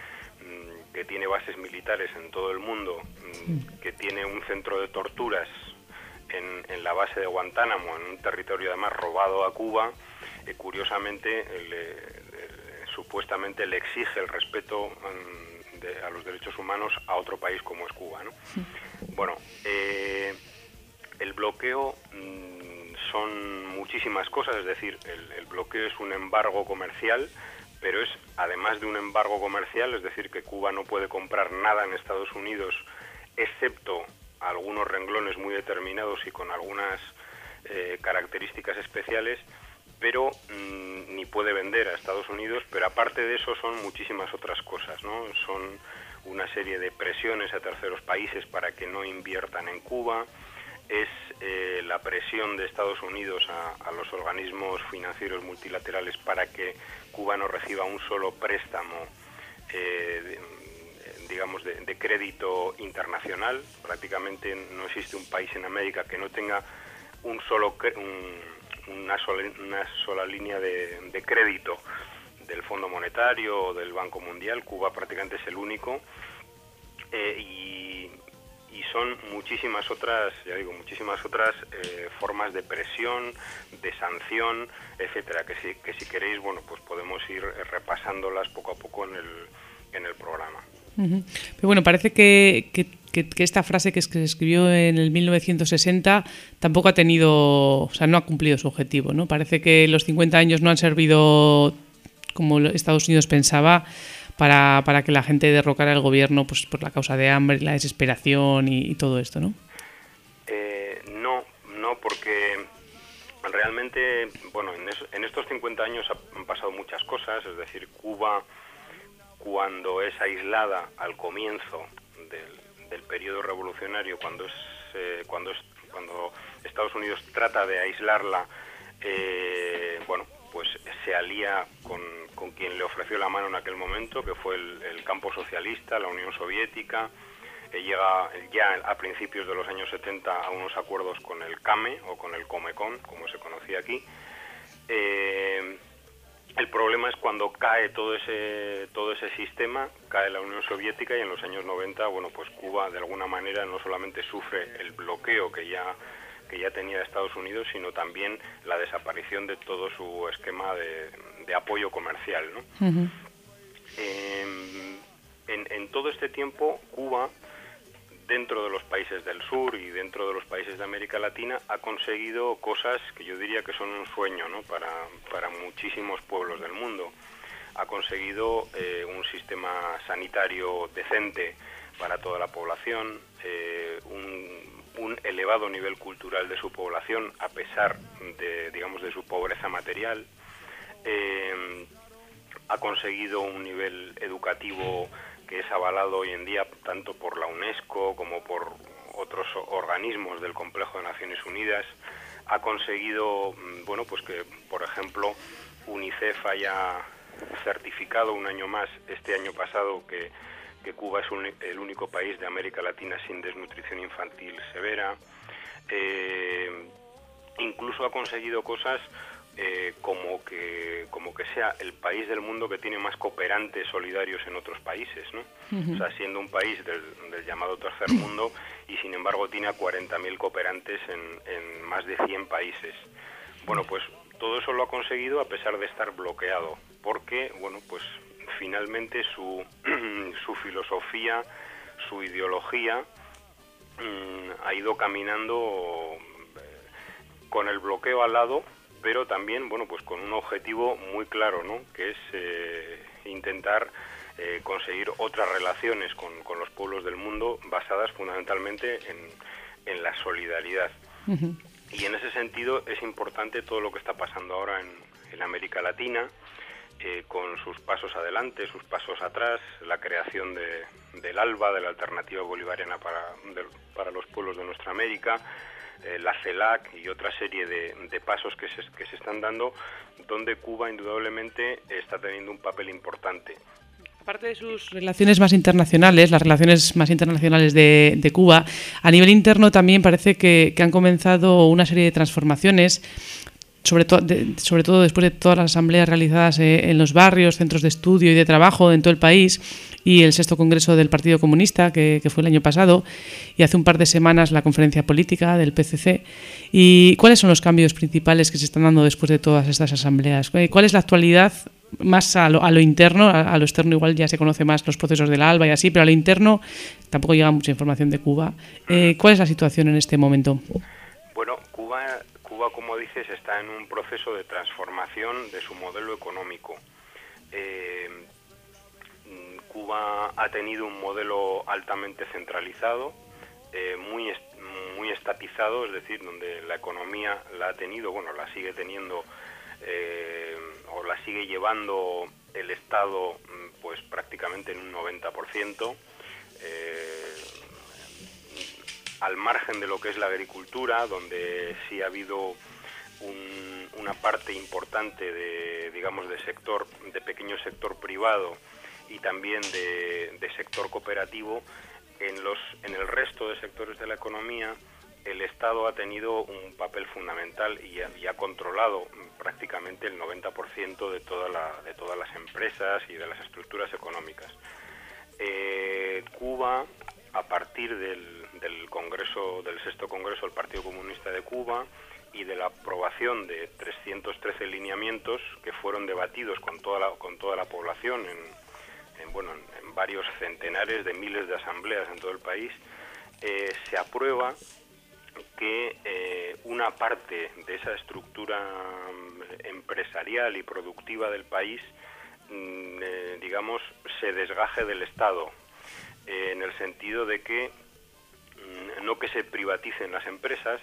mm, que tiene bases militares en todo el mundo, mm, que tiene un centro de torturas en, en la base de Guantánamo, en un territorio además robado a Cuba, eh, curiosamente le- le- supuestamente le exige el respeto mm, de- a los derechos humanos a otro país como es Cuba. ¿no? Bueno, eh, el bloqueo mm, son muchísimas cosas, es decir, el, el bloqueo es un embargo comercial, pero es además de un embargo comercial, es decir, que Cuba no puede comprar nada en Estados Unidos, excepto algunos renglones muy determinados y con algunas eh, características especiales, pero mm, ni puede vender a Estados Unidos, pero aparte de eso son muchísimas otras cosas, ¿no? Son una serie de presiones a terceros países para que no inviertan en Cuba, es eh, la presión de Estados Unidos a, los organismos financieros multilaterales para que Cuba no reciba un solo préstamo, eh, de- digamos, de, de crédito internacional. Prácticamente no existe un país en América que no tenga un solo un- una, sola, una sola línea de, de crédito del Fondo Monetario o del Banco Mundial. Cuba prácticamente es el único. Eh, y, son muchísimas otras, ya digo, muchísimas otras eh, formas de presión, de sanción, etcétera, que si, que si queréis, bueno, pues podemos ir eh, repasándolas poco a poco en el, en el programa. Pero bueno, parece que, que- esta frase que es- que se escribió en el 1960 tampoco ha tenido, o sea, no ha cumplido su objetivo, ¿no? Parece que los 50 años no han servido como Estados Unidos pensaba para, para que la gente derrocara el gobierno pues, por la causa de hambre, la desesperación y, todo esto, ¿no? Eh, no, no, porque realmente, bueno, en, en estos 50 años ha- han pasado muchas cosas, es decir, Cuba, cuando es aislada al comienzo del, del periodo revolucionario, cuando es, eh, cuando es, cuando Estados Unidos trata de aislarla, eh, bueno, pues se alía con, con quien le ofreció la mano en aquel momento, que fue el, el campo socialista, la Unión Soviética, llega ya a principios de los años 70 a unos acuerdos con el CAME o con el Comecon, como se conocía aquí. Eh, el problema es cuando cae todo ese todo ese sistema, cae la Unión Soviética y en los años 90, bueno, pues Cuba de alguna manera no solamente sufre el bloqueo que ya que ya tenía Estados Unidos, sino también la desaparición de todo su esquema de, de apoyo comercial, ¿no? Eh, en, en todo este tiempo, Cuba, dentro de los países del sur y dentro de los países de América Latina, ha conseguido cosas que yo diría que son un sueño ¿no? para, para muchísimos pueblos del mundo. Ha conseguido eh, un sistema sanitario decente para toda la población, eh, un, un elevado nivel cultural de su población a pesar de, digamos, de su pobreza material. Eh, ha conseguido un nivel educativo que es avalado hoy en día tanto por la UNESCO como por otros organismos del complejo de Naciones Unidas. Ha conseguido, mm, bueno, pues que, por ejemplo, UNICEF haya certificado un año más, este año pasado, que, Cuba es un- el único país de América Latina sin desnutrición infantil severa. Eh, incluso ha conseguido cosas eh, como que como que sea el país del mundo que tiene más cooperantes solidarios en otros países, ¿no? O sea, siendo un país del, del llamado tercer mundo y sin embargo tiene a 40.000 cooperantes en, en más de 100 países. Bueno, pues todo eso lo ha conseguido a pesar de estar bloqueado, porque, bueno, pues finalmente su, [CLEARS THROAT] su filosofía, su ideología mm, ha ido caminando eh, con el bloqueo al lado, pero también, bueno, pues con un objetivo muy claro, ¿no? Que es eh, intentar eh, conseguir otras relaciones con, con los pueblos del mundo basadas fundamentalmente en, en la solidaridad. Y en ese sentido es importante todo lo que está pasando ahora en, en América Latina, eh, con sus pasos adelante, sus pasos atrás, la creación de, del ALBA, de la Alternativa Bolivariana para, de- para los pueblos de nuestra América, eh, la CELAC y otra serie de, pasos que se, están dando, donde Cuba indudablemente está teniendo un papel importante. Aparte de sus relaciones más internacionales, las relaciones más internacionales de, Cuba, a nivel interno también parece que han comenzado una serie de transformaciones, sobre, todo después de todas las asambleas realizadas eh, en los barrios, centros de estudio y de trabajo en todo el país, y el sexto congreso del Partido Comunista, que, fue el año pasado, y hace un par de semanas la conferencia política del PCC. ¿Y cuáles son los cambios principales que se están dando después de todas estas asambleas? ¿Cuál es la actualidad más a lo, interno, a, a lo externo igual ya se conoce más los procesos del ALBA y así, pero a lo interno tampoco llega mucha información de Cuba. Eh, ¿Cuál es la situación en este momento? Bueno, Cuba, Como dices, está en un proceso de transformación de su modelo económico. Eh, Cuba ha tenido un modelo altamente centralizado, eh, muy, muy estatizado, es decir, donde la economía la ha tenido, bueno, la sigue teniendo eh, o la sigue llevando el Estado pues prácticamente en un 90%. Eh, al margen de lo que es la agricultura, donde sí ha habido un- una parte importante de, digamos, de sector, de pequeño sector privado y también de, sector cooperativo, en, los, en el resto de sectores de la economía el Estado ha tenido un papel fundamental y ha, y ha controlado prácticamente el 90% de, toda la, de todas las empresas y de las estructuras económicas. Eh, Cuba, a partir del, del Congreso, del sexto Congreso del Partido Comunista de Cuba y de la aprobación de 313 lineamientos que fueron debatidos con toda la, con toda la población en, en, bueno, en, varios centenares de miles de asambleas en todo el país, eh, se aprueba que eh, una parte de esa estructura mm, empresarial y productiva del país, mm, eh, digamos, se desgaje del Estado, eh, en el sentido de que no que se privaticen las empresas,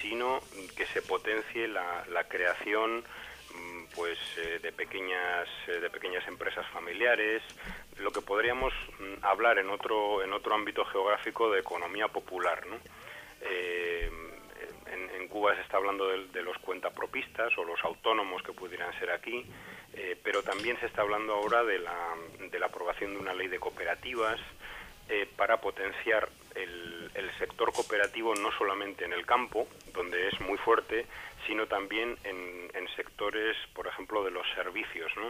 sino que se potencie la, creación pues eh, de pequeñas eh, de pequeñas empresas familiares lo que podríamos hablar en otro en otro ámbito geográfico de economía popular ¿no? Eh, en, en, Cuba se está hablando de, de, los cuentapropistas o los autónomos que pudieran ser aquí, eh, pero también se está hablando ahora de la, de la aprobación de una ley de cooperativas eh, para potenciar el, el, sector cooperativo no solamente en el campo, donde es muy fuerte, sino también en, en sectores, por ejemplo, de los servicios, ¿no?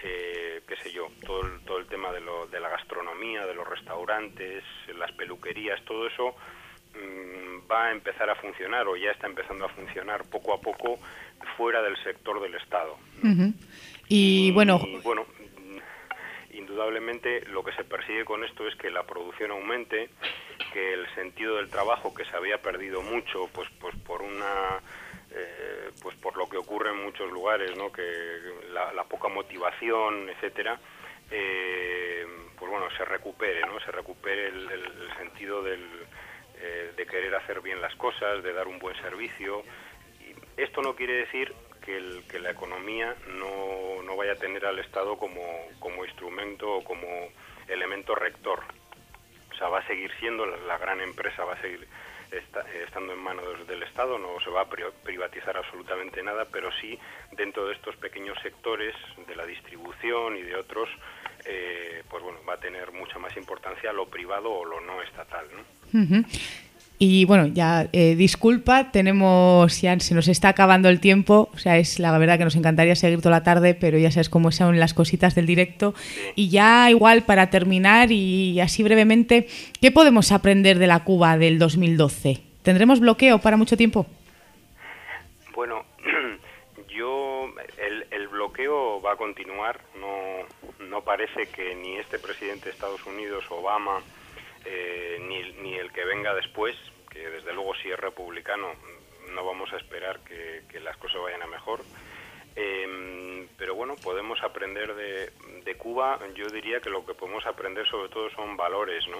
Eh, qué sé yo, todo el, todo el tema de, lo, de la gastronomía, de los restaurantes, las peluquerías, todo eso Mm, va a empezar a funcionar o ya está empezando a funcionar poco a poco fuera del sector del Estado. Uh -huh. Y bueno, y, bueno, indudablemente lo que se persigue con esto es que la producción aumente, que el sentido del trabajo que se había perdido mucho, pues, pues por una eh, pues por lo que ocurre en muchos lugares, ¿no? que la, poca motivación, etcétera, eh, pues bueno, se recupere, ¿no? se recupere el sentido del, eh, de querer hacer bien las cosas, de dar un buen servicio. Y esto no quiere decir que, el, que la economía no, no, vaya a tener al Estado como, como, instrumento o como elemento rector. O sea, va a seguir siendo la, la gran empresa, va a seguir estando en manos del Estado, no se va a privatizar absolutamente nada, pero sí dentro de estos pequeños sectores de la distribución y de otros, eh, pues bueno, va a tener mucha más importancia lo privado o lo no estatal. ¿no? Y bueno, ya eh, disculpa, tenemos ya se nos está acabando el tiempo, o sea, es la verdad que nos encantaría seguir toda la tarde, pero ya sabes cómo son las cositas del directo. Y ya igual para terminar y así brevemente, ¿qué podemos aprender de la Cuba del 2012? ¿Tendremos bloqueo para mucho tiempo? Bueno, [CLEARS THROAT] yo el, el bloqueo va a continuar, no, no parece que ni este presidente de Estados Unidos, Obama, eh, ni, ni, el que venga después, que desde luego si es republicano no vamos a esperar que, las cosas vayan a mejor. Eh, pero bueno, podemos aprender de, Cuba, yo diría que lo que podemos aprender sobre todo son valores, ¿no?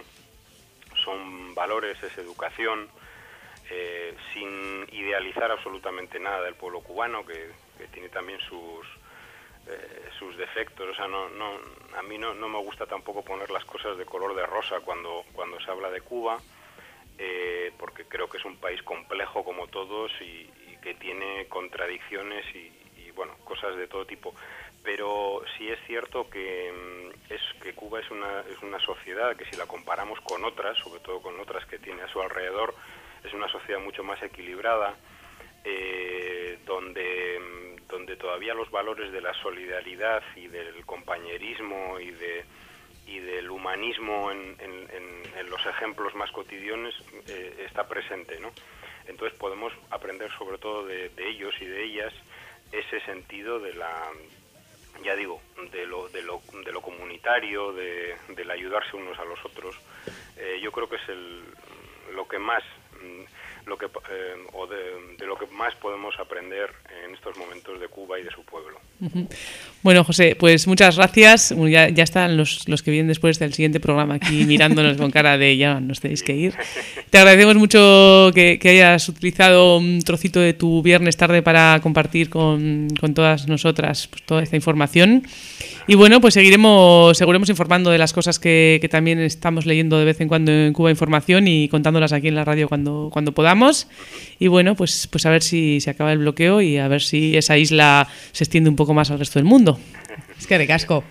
Son valores, es educación, eh, sin idealizar absolutamente nada del pueblo cubano, que, que tiene también sus, eh, sus defectos. O sea, no, no, a mí no, no, me gusta tampoco poner las cosas de color de rosa cuando, cuando se habla de Cuba, eh, porque creo que es un país complejo como todos y, que tiene contradicciones y, y, bueno, cosas de todo tipo. Pero sí es cierto que, mm, es, que Cuba es una, es una sociedad que si la comparamos con otras, sobre todo con otras que tiene a su alrededor, es una sociedad mucho más equilibrada, eh, donde mm, donde todavía los valores de la solidaridad y del compañerismo y de y del humanismo en, en, los ejemplos más cotidianos eh, está presente, ¿no? Entonces podemos aprender sobre todo de, ellos y de ellas ese sentido de la, ya digo, de lo, de lo, de lo comunitario, de, del ayudarse unos a los otros. Eh, yo creo que es el, lo que más lo que eh, o de, de, lo que más podemos aprender en estos momentos de Cuba y de su pueblo. Uh -huh. Bueno, José, pues muchas gracias. Ya, ya están los, los, que vienen después del siguiente programa aquí [LAUGHS] mirándonos con cara de ya nos tenéis que ir. Te agradecemos mucho que, que, hayas utilizado un trocito de tu viernes tarde para compartir con, con todas nosotras pues, toda esta información. Y bueno, pues seguiremos, seguiremos informando de las cosas que, que, también estamos leyendo de vez en cuando en Cuba Información y contándolas aquí en la radio cuando, cuando podamos. Y bueno, pues, pues a ver si se acaba el bloqueo y a ver si esa isla se extiende un poco más al resto del mundo. Es que recasco.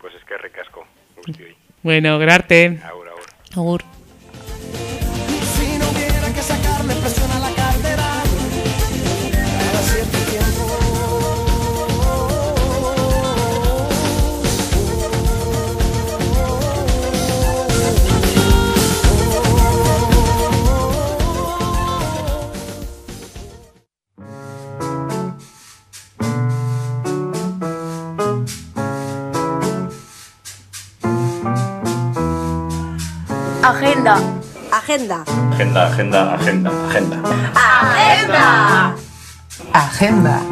Pues es que recasco. Bueno, grarte. Agur, agur. Agur. Agenda. Agenda, agenda, agenda, agenda. Agenda. Agenda.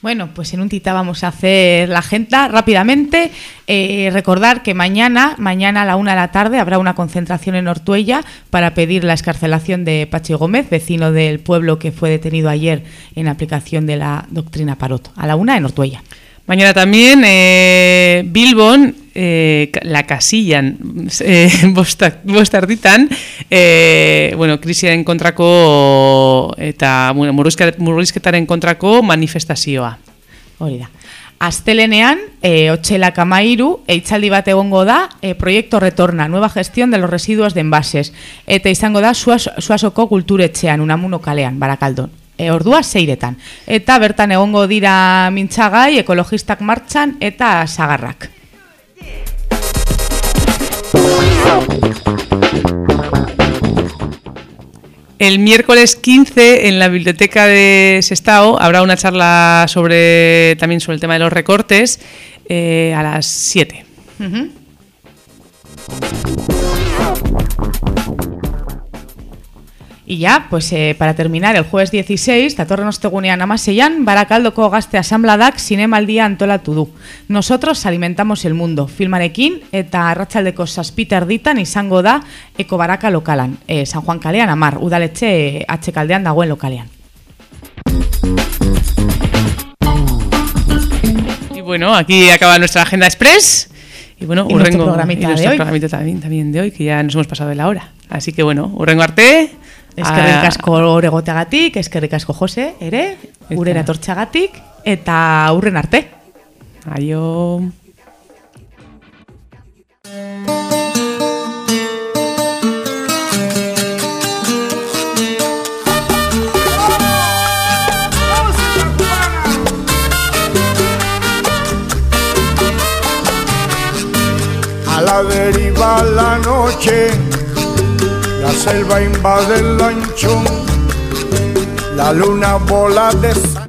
Bueno, pues en un tita vamos a hacer la agenda rápidamente. Eh, recordar que mañana, mañana a la una de la tarde, habrá una concentración en Ortuella para pedir la escarcelación de Pachi Gómez, vecino del pueblo que fue detenido ayer en aplicación de la doctrina Parot. A la una en Ortuella. Mañana también eh, Bilbon eh, la casillan [LAUGHS] eh, bosta, bostarditan eh, bueno, krisiaren kontrako eta murrizketaren kontrako manifestazioa. Hori da. Astelenean, e, otxelak amairu, eitzaldi bat egongo da, e, proiektu retorna, nueva gestión de los residuos de envases. Eta izango da, suas, suasoko kulturetxean, unamuno kalean, barakaldon. E, ordua seiretan. Eta bertan egongo dira mintzagai, ekologistak martxan eta sagarrak. El miércoles 15 en la biblioteca de Sestao habrá una charla sobre también sobre el tema de los recortes eh, a las 7. Ujú. Y ya, pues eh, para terminar, el jueves 16, datorren ostegunean amaseian, Barakaldoko gazte asamladak zinemaldia antolatu du. Nosotros alimentamos el mundo, filmarekin eta arratsaldeko zazpita erditan izango da Eko Baraka lokalan, eh, San Juan kalean amar, udaletxe eh, atxekaldean dagoen lokalean. Y bueno, aquí acaba nuestra agenda express. Y bueno, Y nuestro programita y de nuestro hoy. programita también, también de hoy, que ya nos hemos pasado de la hora. Así que bueno, urrengo arte. Eskerrik a- asko oregoteagatik, eskerrik asko Jose, ere, urera tortxagatik, eta aurren arte. Aio. A la deriva la noche, selva invade el lanchón, la luna bola de.